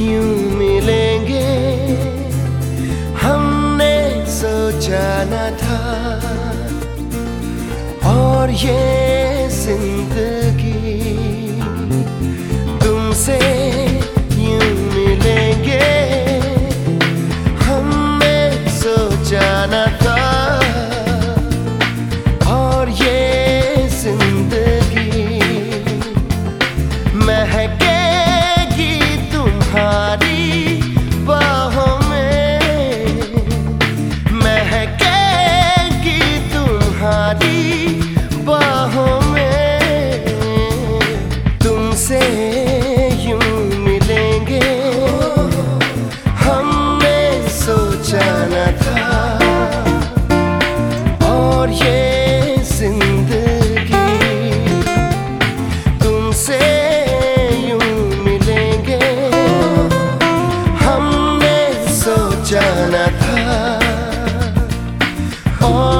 यूँ मिलेंगे हमने था। और ये महकेगी तुम्हारी बाहों में। महकेगी तुम्हारी बाहों में। तुमसे यूँ मिलेंगे सोचा और ये तुमसे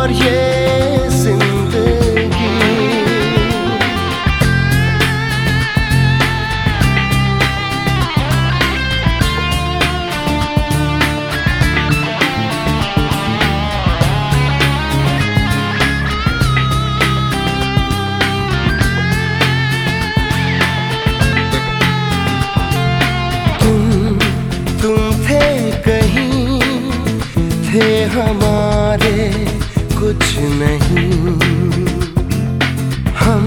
और ये ज़िंदगी। तुम तुम थे कहीं थे कुछ नहीं। हम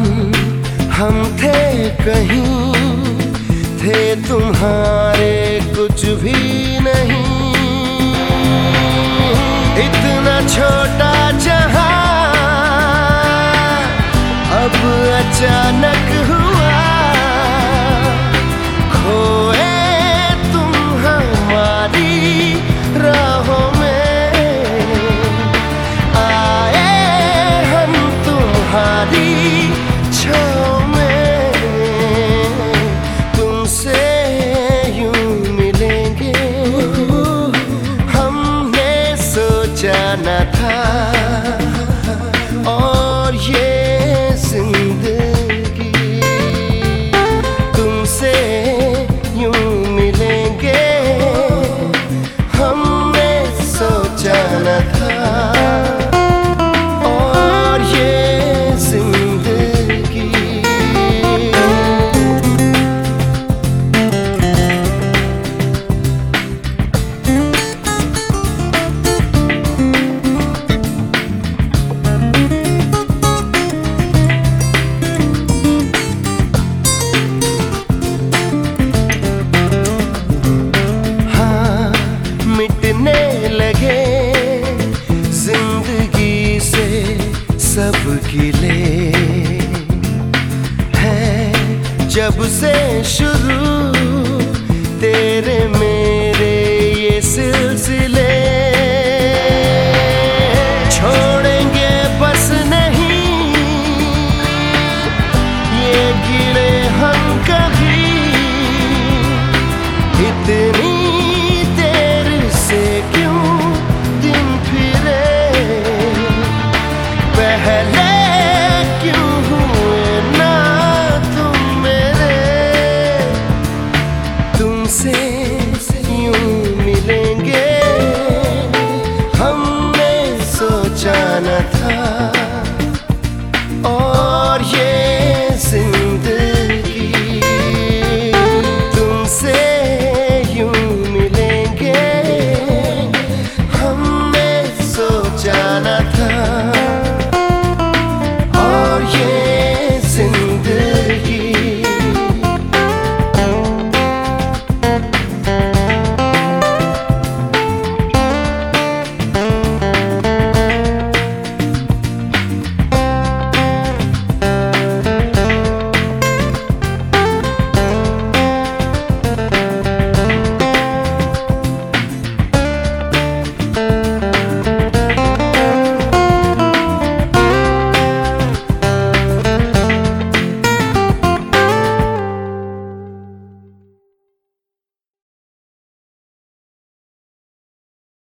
हम थे कहीं, थे तुम्हारे कुछ भी नहीं। इतना छोटा जहाँ अब अचानक हुआ जब से शुरू तेरे मेरे ये सिलसिले हमने सोचा न था। और ये